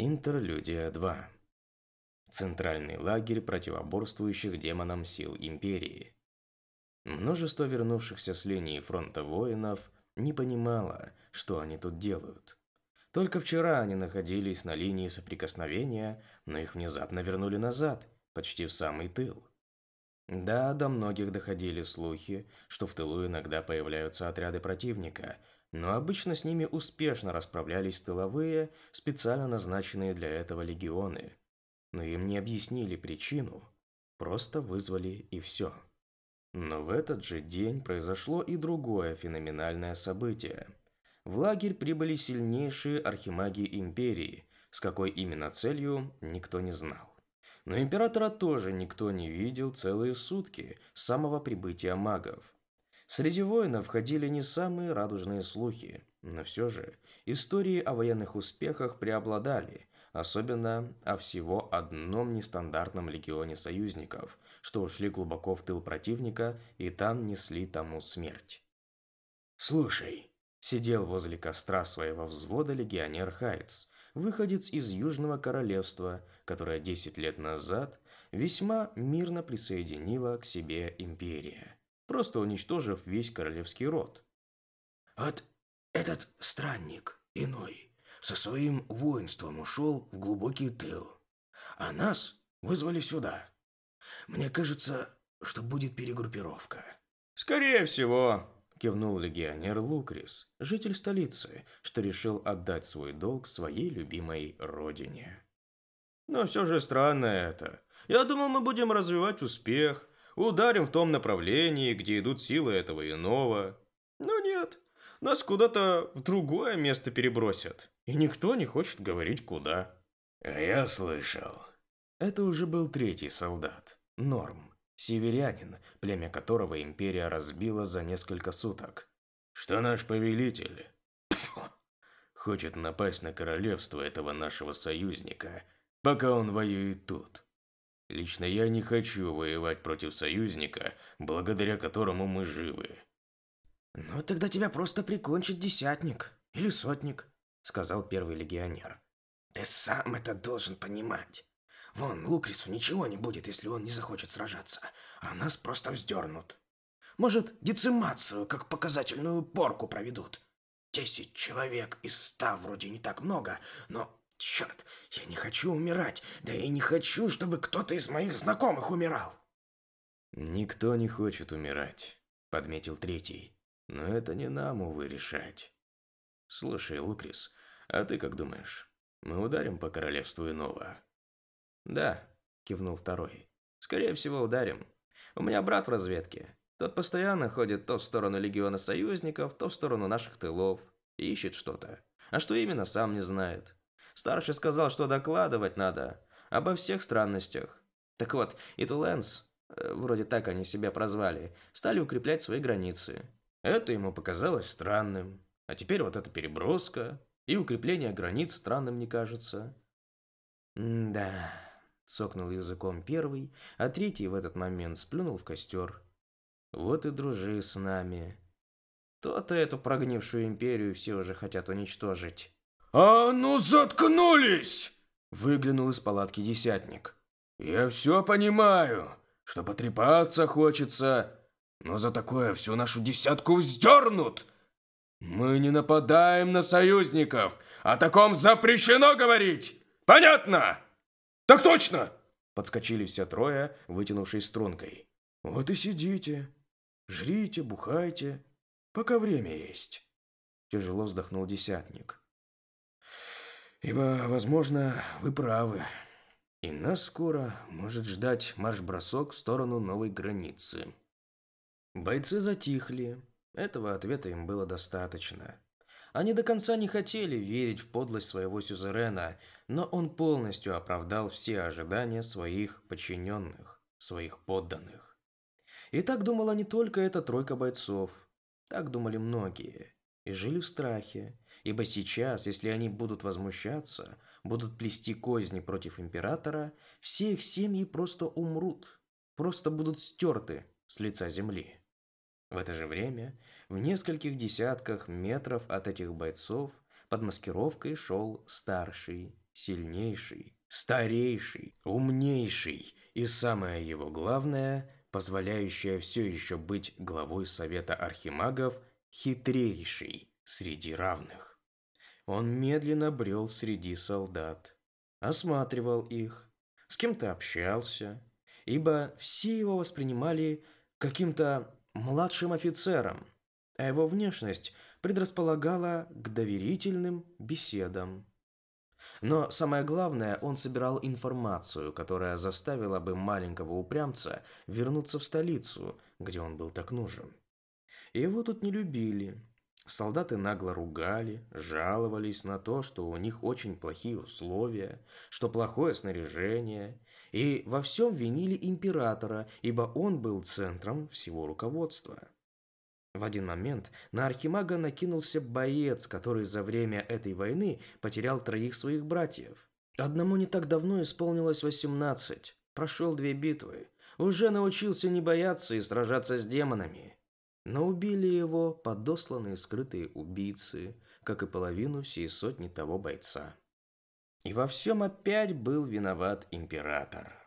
Интерлюдия 2. Центральный лагерь противоборствующих демонам сил Империи. Множество вернувшихся с линии фронта воинов не понимало, что они тут делают. Только вчера они находились на линии соприкосновения, но их внезапно вернули назад, почти в самый тыл. Да, до многих доходили слухи, что в тылу иногда появляются отряды противника, но обычно с ними успешно расправлялись тыловые, специально назначенные для этого легионы. Но им не объяснили причину, просто вызвали и все. Но в этот же день произошло и другое феноменальное событие. В лагерь прибыли сильнейшие архимаги империи, с какой именно целью никто не знал. Но императора тоже никто не видел целые сутки с самого прибытия магов. Среди воинов ходили не самые радужные слухи, но все же истории о военных успехах преобладали, особенно о всего одном нестандартном легионе союзников, что ушли глубоко в тыл противника и там несли тому смерть. «Слушай», – сидел возле костра своего взвода легионер Хайтс, выходец из Южного Королевства, которое 10 лет назад весьма мирно присоединила к себе империя просто уничтожив весь королевский род. Вот этот странник, иной, со своим воинством ушел в глубокий тыл, а нас вызвали сюда. Мне кажется, что будет перегруппировка. Скорее всего, кивнул легионер Лукрис, житель столицы, что решил отдать свой долг своей любимой родине. Но все же странно это. Я думал, мы будем развивать успех, Ударим в том направлении, где идут силы этого иного. Но нет, нас куда-то в другое место перебросят. И никто не хочет говорить куда. А я слышал. Это уже был третий солдат. Норм. Северянин, племя которого империя разбила за несколько суток. Что наш повелитель хочет напасть на королевство этого нашего союзника, пока он воюет тут. Лично я не хочу воевать против союзника, благодаря которому мы живы. «Ну, тогда тебя просто прикончит десятник или сотник», — сказал первый легионер. «Ты сам это должен понимать. Вон, Лукрису ничего не будет, если он не захочет сражаться, а нас просто вздернут. Может, децимацию, как показательную порку проведут. Десять человек из ста вроде не так много, но Черт, я не хочу умирать, да и не хочу, чтобы кто-то из моих знакомых умирал. Никто не хочет умирать, подметил третий. Но это не нам, увы, решать. Слушай, Лукрис, а ты как думаешь? Мы ударим по королевству иного? Да, кивнул второй. Скорее всего, ударим. У меня брат в разведке. Тот постоянно ходит то в сторону легиона союзников, то в сторону наших тылов. Ищет что-то. А что именно, сам не знает. Старший сказал, что докладывать надо обо всех странностях. Так вот, и Туленс, э, вроде так они себя прозвали, стали укреплять свои границы. Это ему показалось странным. А теперь вот эта переброска и укрепление границ странным не кажется. «Да», — цокнул языком первый, а третий в этот момент сплюнул в костер. «Вот и дружи с нами. То-то эту прогнившую империю все уже хотят уничтожить». «А ну заткнулись!» Выглянул из палатки десятник. «Я все понимаю, что потрепаться хочется, но за такое всю нашу десятку вздернут. Мы не нападаем на союзников, о таком запрещено говорить! Понятно?» «Так точно!» Подскочили все трое, вытянувшись стрункой. «Вот и сидите, жрите, бухайте, пока время есть». Тяжело вздохнул десятник. Ибо, возможно, вы правы. И нас скоро может ждать марш-бросок в сторону новой границы. Бойцы затихли. Этого ответа им было достаточно. Они до конца не хотели верить в подлость своего сюзерена, но он полностью оправдал все ожидания своих подчиненных, своих подданных. И так думала не только эта тройка бойцов. Так думали многие. И жили в страхе, Ибо сейчас, если они будут возмущаться, будут плести козни против императора, все их семьи просто умрут, просто будут стерты с лица земли. В это же время, в нескольких десятках метров от этих бойцов под маскировкой шел старший, сильнейший, старейший, умнейший и самое его главное, позволяющее все еще быть главой Совета Архимагов, хитрейший среди равных. Он медленно брел среди солдат, осматривал их, с кем-то общался, ибо все его воспринимали каким-то младшим офицером, а его внешность предрасполагала к доверительным беседам. Но самое главное, он собирал информацию, которая заставила бы маленького упрямца вернуться в столицу, где он был так нужен. Его тут не любили. Солдаты нагло ругали, жаловались на то, что у них очень плохие условия, что плохое снаряжение, и во всем винили императора, ибо он был центром всего руководства. В один момент на Архимага накинулся боец, который за время этой войны потерял троих своих братьев. Одному не так давно исполнилось 18, прошел две битвы, уже научился не бояться и сражаться с демонами. Но убили его подосланные скрытые убийцы, как и половину всей сотни того бойца. И во всем опять был виноват император.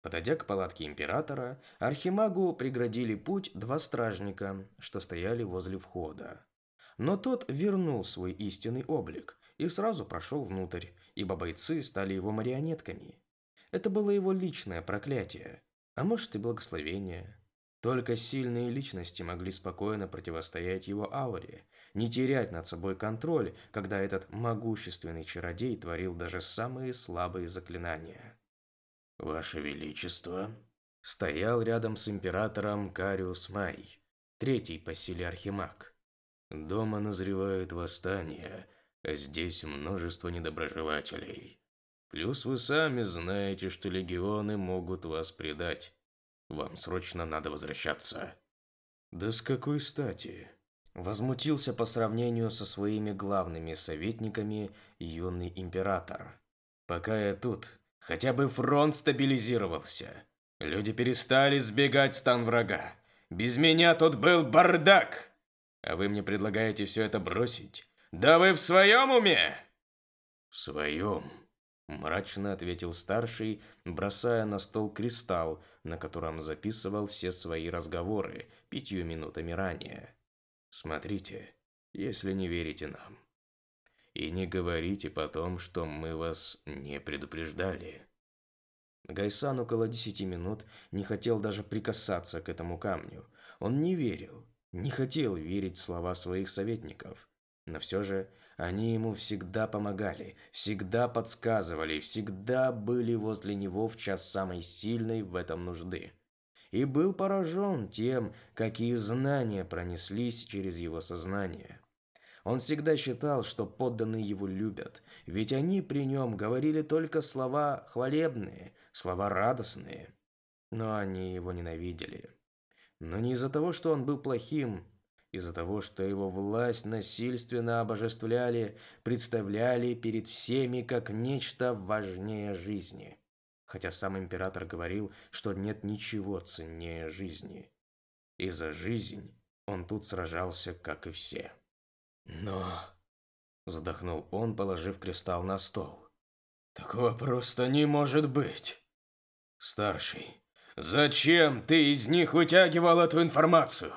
Подойдя к палатке императора, Архимагу преградили путь два стражника, что стояли возле входа. Но тот вернул свой истинный облик и сразу прошел внутрь, ибо бойцы стали его марионетками. Это было его личное проклятие, а может и благословение. Только сильные личности могли спокойно противостоять его ауре, не терять над собой контроль, когда этот могущественный чародей творил даже самые слабые заклинания. «Ваше Величество!» Стоял рядом с императором Кариус Май, третий по силе архимаг. Дома назревает восстание, а здесь множество недоброжелателей. Плюс вы сами знаете, что легионы могут вас предать. Вам срочно надо возвращаться. Да с какой стати? Возмутился по сравнению со своими главными советниками юный император. Пока я тут, Хотя бы фронт стабилизировался. Люди перестали сбегать стан врага. Без меня тут был бардак. А вы мне предлагаете все это бросить? Да вы в своем уме? В своем, мрачно ответил старший, бросая на стол кристалл, на котором записывал все свои разговоры пятью минутами ранее. Смотрите, если не верите нам. И не говорите потом, что мы вас не предупреждали. Гайсан около десяти минут не хотел даже прикасаться к этому камню. Он не верил, не хотел верить в слова своих советников. Но все же они ему всегда помогали, всегда подсказывали, всегда были возле него в час самой сильной в этом нужды. И был поражен тем, какие знания пронеслись через его сознание. Он всегда считал, что подданные его любят, ведь они при нем говорили только слова хвалебные, слова радостные. Но они его ненавидели. Но не из-за того, что он был плохим, из-за того, что его власть насильственно обожествляли, представляли перед всеми как нечто важнее жизни. Хотя сам император говорил, что нет ничего ценнее жизни. И за жизнь он тут сражался, как и все. Но... Вздохнул он, положив кристалл на стол. Такого просто не может быть. Старший, зачем ты из них вытягивал эту информацию?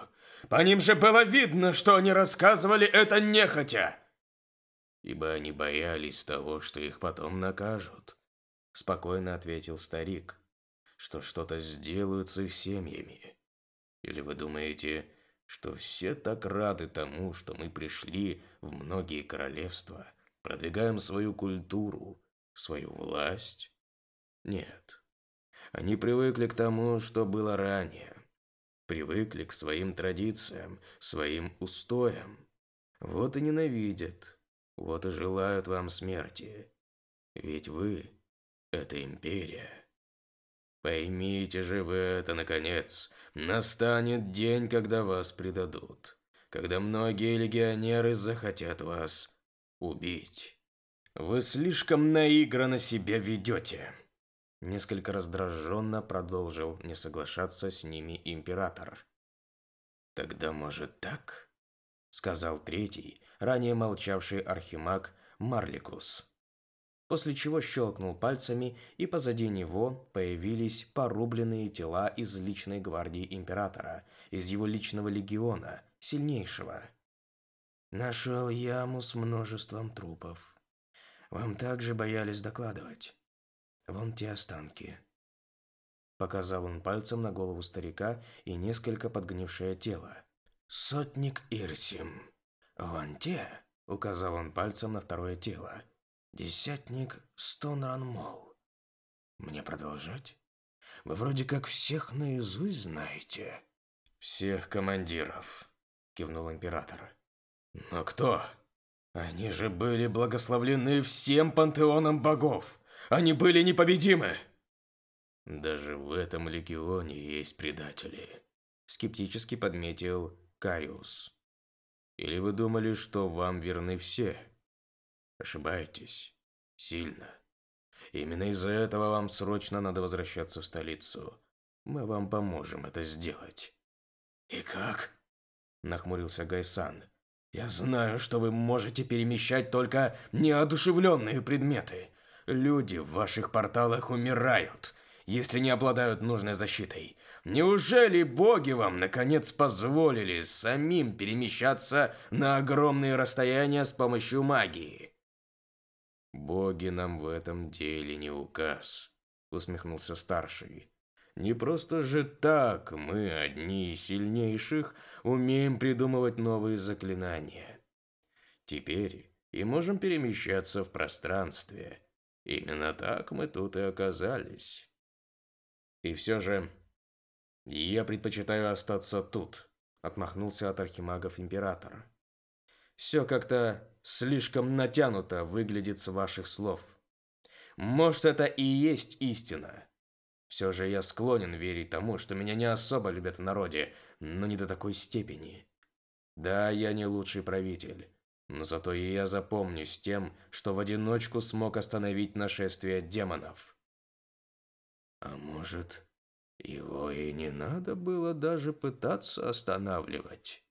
По ним же было видно, что они рассказывали это нехотя. Ибо они боялись того, что их потом накажут. Спокойно ответил старик, что что-то сделают с их семьями. Или вы думаете, что все так рады тому, что мы пришли в многие королевства, продвигаем свою культуру, свою власть? Нет. Они привыкли к тому, что было ранее. Привыкли к своим традициям, своим устоям. Вот и ненавидят, вот и желают вам смерти. Ведь вы – это империя. Поймите же вы это, наконец. Настанет день, когда вас предадут. Когда многие легионеры захотят вас убить. Вы слишком наигранно себя ведете. Несколько раздраженно продолжил не соглашаться с ними император. «Тогда, может, так?» Сказал третий, ранее молчавший архимаг Марликус. после чего щелкнул пальцами, и позади него появились порубленные тела из личной гвардии императора, из его личного легиона, сильнейшего. Нашел яму с множеством трупов. Вам также боялись докладывать. Вон те останки. Показал он пальцем на голову старика и несколько подгнившее тело. Сотник Ирсим. Вон те, указал он пальцем на второе тело. Десятник Стонранмол. Мне продолжать? Вы вроде как всех наизусть знаете. Всех командиров, кивнул император. Но кто? Они же были благословлены всем пантеоном богов. Они были непобедимы. Даже в этом легионе есть предатели, скептически подметил Кариус. Или вы думали, что вам верны все? Ошибаетесь. Сильно. Именно из-за этого вам срочно надо возвращаться в столицу. Мы вам поможем это сделать. И как? Нахмурился Гайсан. Я знаю, что вы можете перемещать только неодушевленные предметы. Люди в ваших порталах умирают, если не обладают нужной защитой. Неужели боги вам наконец позволили самим перемещаться на огромные расстояния с помощью магии? Боги нам в этом деле не указ, усмехнулся старший. Не просто же так мы, одни из сильнейших, умеем придумывать новые заклинания. Теперь и можем перемещаться в пространстве. Именно так мы тут и оказались. И все же я предпочитаю остаться тут, отмахнулся от архимагов император. Все как-то слишком натянуто выглядит с ваших слов. Может, это и есть истина. Все же я склонен верить тому, что меня не особо любят в народе, но не до такой степени. Да, я не лучший правитель, но зато и я запомнюсь тем, что в одиночку смог остановить нашествие демонов. А может, его и не надо было даже пытаться останавливать?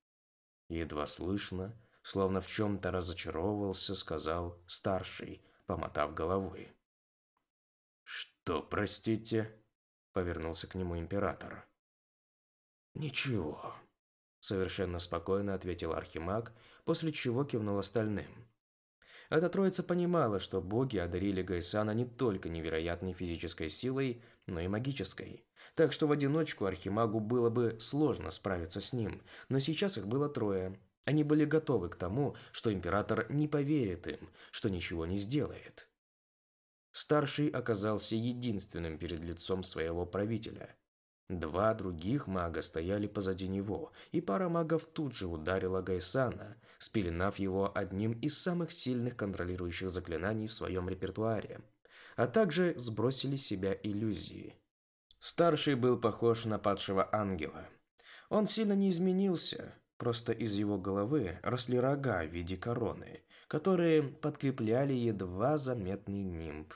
Едва слышно, словно в чем-то разочаровывался, сказал старший, помотав головой. «Что, простите?» – повернулся к нему император. «Ничего», – совершенно спокойно ответил Архимаг, после чего кивнул остальным. Эта троица понимала, что боги одарили Гайсана не только невероятной физической силой, но и магической. Так что в одиночку Архимагу было бы сложно справиться с ним, но сейчас их было трое, они были готовы к тому, что император не поверит им, что ничего не сделает. Старший оказался единственным перед лицом своего правителя. Два других мага стояли позади него, и пара магов тут же ударила Гайсана, спеленав его одним из самых сильных контролирующих заклинаний в своем репертуаре, а также сбросили с себя иллюзии. Старший был похож на падшего ангела. Он сильно не изменился, Просто из его головы росли рога в виде короны, которые подкрепляли едва заметный нимб.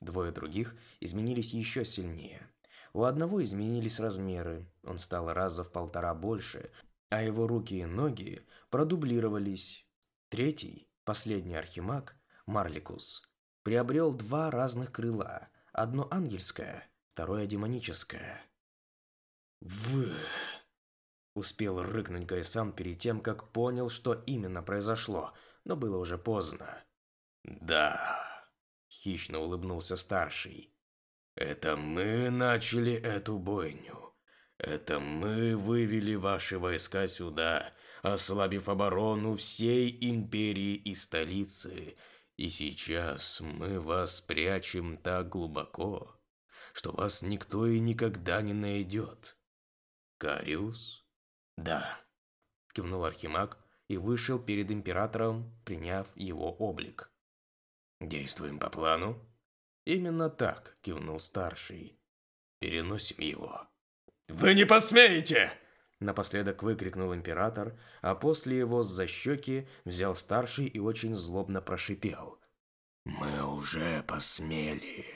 Двое других изменились еще сильнее. У одного изменились размеры, он стал раза в полтора больше, а его руки и ноги продублировались. Третий, последний архимаг, Марликус, приобрел два разных крыла, одно ангельское, второе демоническое. «Вы...» Успел рыкнуть Гайсан перед тем, как понял, что именно произошло, но было уже поздно. «Да», — хищно улыбнулся старший. «Это мы начали эту бойню. Это мы вывели ваши войска сюда, ослабив оборону всей империи и столицы, и сейчас мы вас прячем так глубоко, что вас никто и никогда не найдет. Кариус?» «Да», – кивнул Архимаг и вышел перед императором, приняв его облик. «Действуем по плану?» «Именно так», – кивнул старший. «Переносим его». «Вы не посмеете!» Напоследок выкрикнул император, а после его за щеки взял старший и очень злобно прошипел. «Мы уже посмели».